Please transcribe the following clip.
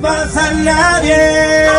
más a nadie.